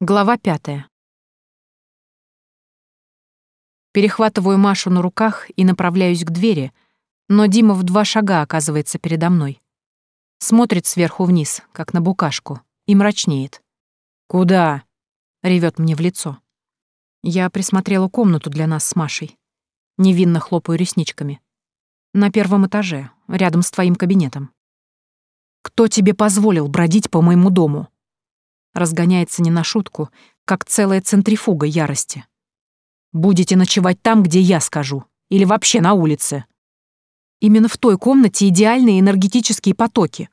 Глава пятая. Перехватываю Машу на руках и направляюсь к двери, но Дима в два шага оказывается передо мной. Смотрит сверху вниз, как на букашку, и мрачнеет. «Куда?» — ревет мне в лицо. Я присмотрела комнату для нас с Машей. Невинно хлопаю ресничками. На первом этаже, рядом с твоим кабинетом. «Кто тебе позволил бродить по моему дому?» разгоняется не на шутку, как целая центрифуга ярости. «Будете ночевать там, где я скажу, или вообще на улице!» Именно в той комнате идеальные энергетические потоки.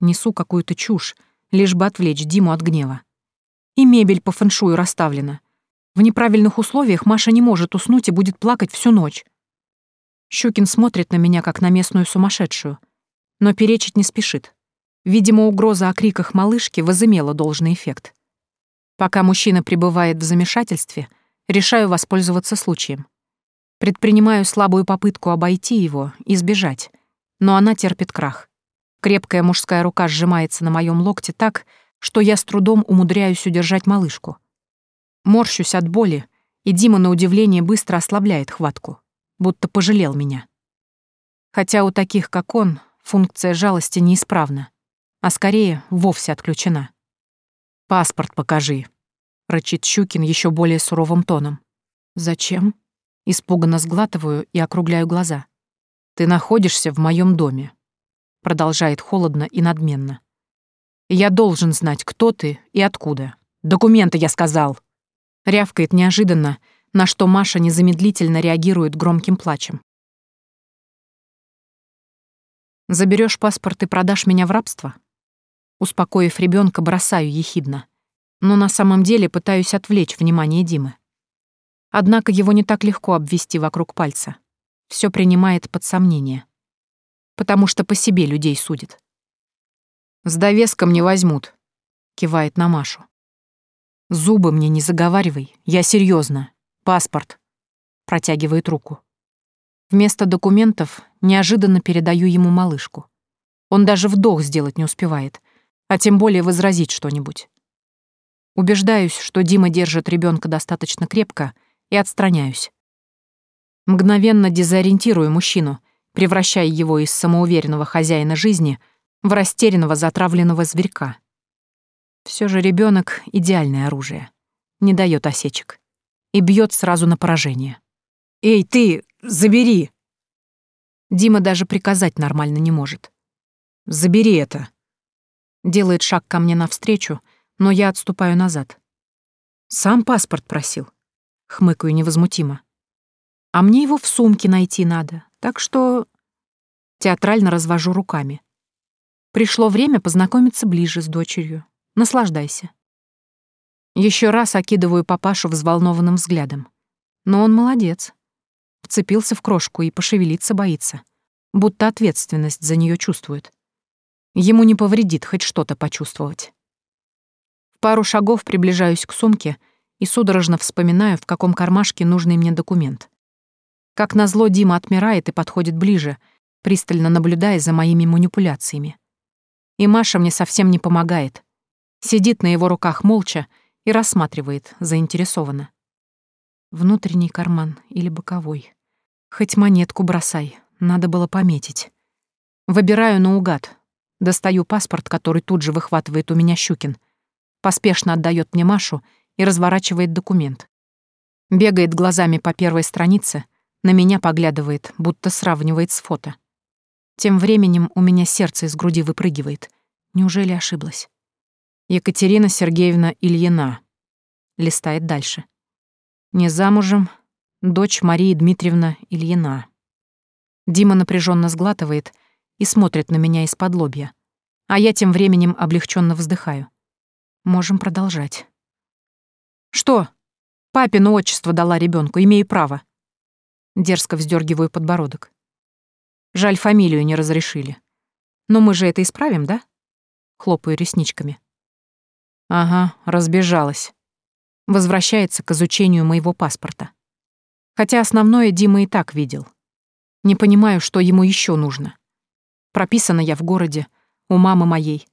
Несу какую-то чушь, лишь бы отвлечь Диму от гнева. И мебель по фэншую расставлена. В неправильных условиях Маша не может уснуть и будет плакать всю ночь. Щукин смотрит на меня, как на местную сумасшедшую, но перечить не спешит. Видимо, угроза о криках малышки возымела должный эффект. Пока мужчина пребывает в замешательстве, решаю воспользоваться случаем. Предпринимаю слабую попытку обойти его и сбежать, но она терпит крах. Крепкая мужская рука сжимается на моем локте так, что я с трудом умудряюсь удержать малышку. Морщусь от боли, и Дима на удивление быстро ослабляет хватку, будто пожалел меня. Хотя у таких, как он, функция жалости неисправна а скорее вовсе отключена. «Паспорт покажи», — рычит Щукин еще более суровым тоном. «Зачем?» — испуганно сглатываю и округляю глаза. «Ты находишься в моем доме», — продолжает холодно и надменно. «Я должен знать, кто ты и откуда. Документы, я сказал!» Рявкает неожиданно, на что Маша незамедлительно реагирует громким плачем. «Заберешь паспорт и продашь меня в рабство?» Успокоив ребенка, бросаю ехидно. Но на самом деле пытаюсь отвлечь внимание Димы. Однако его не так легко обвести вокруг пальца. Все принимает под сомнение. Потому что по себе людей судит. «С довеском не возьмут», — кивает на Машу. «Зубы мне не заговаривай, я серьезно. Паспорт», — протягивает руку. Вместо документов неожиданно передаю ему малышку. Он даже вдох сделать не успевает а тем более возразить что-нибудь. Убеждаюсь, что Дима держит ребенка достаточно крепко, и отстраняюсь. Мгновенно дезориентирую мужчину, превращая его из самоуверенного хозяина жизни в растерянного затравленного зверька. Все же ребенок идеальное оружие, не дает осечек и бьет сразу на поражение. «Эй, ты, забери!» Дима даже приказать нормально не может. «Забери это!» Делает шаг ко мне навстречу, но я отступаю назад. «Сам паспорт просил», — хмыкаю невозмутимо. «А мне его в сумке найти надо, так что...» Театрально развожу руками. Пришло время познакомиться ближе с дочерью. Наслаждайся. Еще раз окидываю папашу взволнованным взглядом. Но он молодец. Вцепился в крошку и пошевелиться боится. Будто ответственность за нее чувствует. Ему не повредит хоть что-то почувствовать. В пару шагов приближаюсь к сумке и судорожно вспоминаю, в каком кармашке нужный мне документ. Как назло, Дима отмирает и подходит ближе, пристально наблюдая за моими манипуляциями. И Маша мне совсем не помогает. Сидит на его руках молча и рассматривает заинтересованно. Внутренний карман или боковой. Хоть монетку бросай, надо было пометить. Выбираю наугад, Достаю паспорт, который тут же выхватывает у меня Щукин. Поспешно отдает мне Машу и разворачивает документ. Бегает глазами по первой странице, на меня поглядывает, будто сравнивает с фото. Тем временем у меня сердце из груди выпрыгивает. Неужели ошиблась? Екатерина Сергеевна Ильина. Листает дальше. Не замужем, дочь Марии Дмитриевна Ильина. Дима напряженно сглатывает, и смотрит на меня из-под лобья. А я тем временем облегченно вздыхаю. Можем продолжать. «Что? Папину отчество дала ребенку, имею право». Дерзко вздергиваю подбородок. Жаль, фамилию не разрешили. Но мы же это исправим, да? Хлопаю ресничками. Ага, разбежалась. Возвращается к изучению моего паспорта. Хотя основное Дима и так видел. Не понимаю, что ему еще нужно. Прописана я в городе, у мамы моей.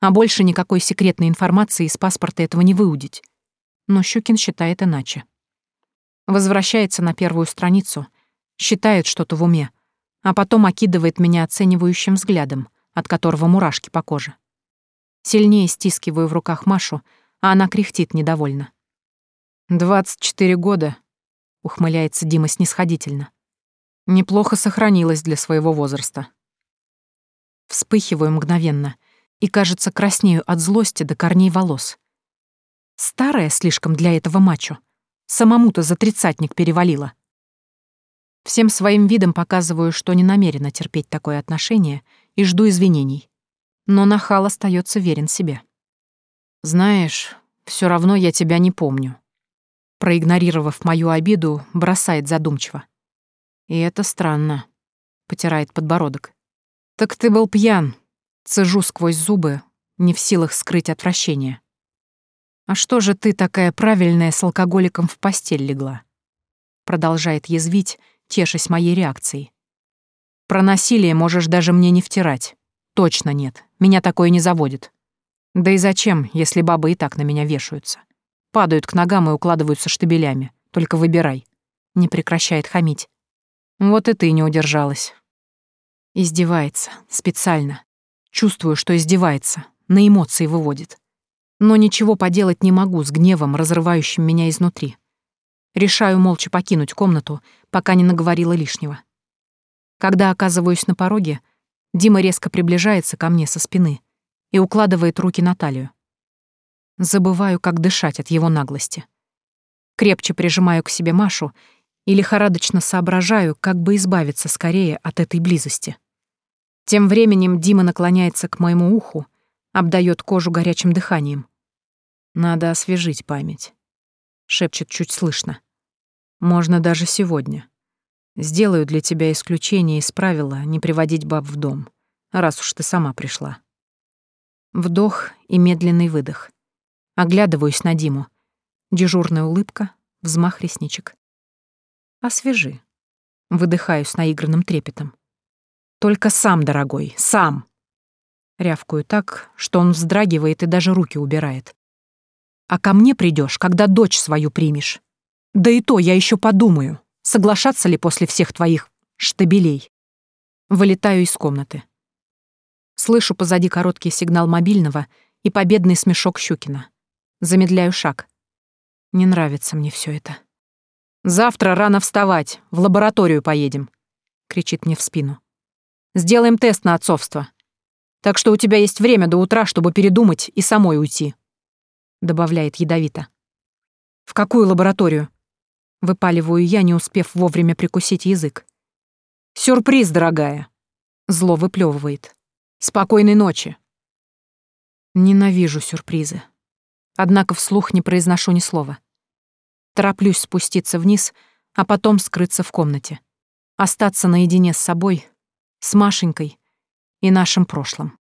А больше никакой секретной информации из паспорта этого не выудить. Но Щукин считает иначе. Возвращается на первую страницу, считает что-то в уме, а потом окидывает меня оценивающим взглядом, от которого мурашки по коже. Сильнее стискиваю в руках Машу, а она кряхтит недовольно. «Двадцать четыре года», — ухмыляется Дима снисходительно. «Неплохо сохранилась для своего возраста». Вспыхиваю мгновенно и, кажется, краснею от злости до корней волос. Старая слишком для этого мачо. Самому-то за тридцатник перевалила. Всем своим видом показываю, что не намерена терпеть такое отношение и жду извинений. Но нахал остается верен себе. «Знаешь, все равно я тебя не помню». Проигнорировав мою обиду, бросает задумчиво. «И это странно», — потирает подбородок. «Так ты был пьян», — цежу сквозь зубы, не в силах скрыть отвращение. «А что же ты такая правильная с алкоголиком в постель легла?» Продолжает язвить, тешась моей реакцией. «Про насилие можешь даже мне не втирать. Точно нет, меня такое не заводит. Да и зачем, если бабы и так на меня вешаются? Падают к ногам и укладываются штабелями. Только выбирай». Не прекращает хамить. «Вот и ты не удержалась. Издевается. Специально. Чувствую, что издевается. На эмоции выводит. Но ничего поделать не могу с гневом, разрывающим меня изнутри. Решаю молча покинуть комнату, пока не наговорила лишнего. Когда оказываюсь на пороге, Дима резко приближается ко мне со спины и укладывает руки на талию. Забываю, как дышать от его наглости. Крепче прижимаю к себе Машу и лихорадочно соображаю, как бы избавиться скорее от этой близости. Тем временем Дима наклоняется к моему уху, обдаёт кожу горячим дыханием. «Надо освежить память», — шепчет чуть слышно. «Можно даже сегодня. Сделаю для тебя исключение из правила не приводить баб в дом, раз уж ты сама пришла». Вдох и медленный выдох. Оглядываюсь на Диму. Дежурная улыбка, взмах ресничек. «Освежи», — выдыхаю с наигранным трепетом. Только сам, дорогой, сам!» Рявкую так, что он вздрагивает и даже руки убирает. «А ко мне придешь, когда дочь свою примешь. Да и то я еще подумаю, соглашаться ли после всех твоих штабелей». Вылетаю из комнаты. Слышу позади короткий сигнал мобильного и победный смешок Щукина. Замедляю шаг. Не нравится мне все это. «Завтра рано вставать, в лабораторию поедем», — кричит мне в спину. Сделаем тест на отцовство. Так что у тебя есть время до утра, чтобы передумать и самой уйти», — добавляет ядовито. «В какую лабораторию?» Выпаливаю я, не успев вовремя прикусить язык. «Сюрприз, дорогая!» — зло выплевывает. «Спокойной ночи!» Ненавижу сюрпризы. Однако вслух не произношу ни слова. Тороплюсь спуститься вниз, а потом скрыться в комнате. Остаться наедине с собой — с Машенькой и нашим прошлым.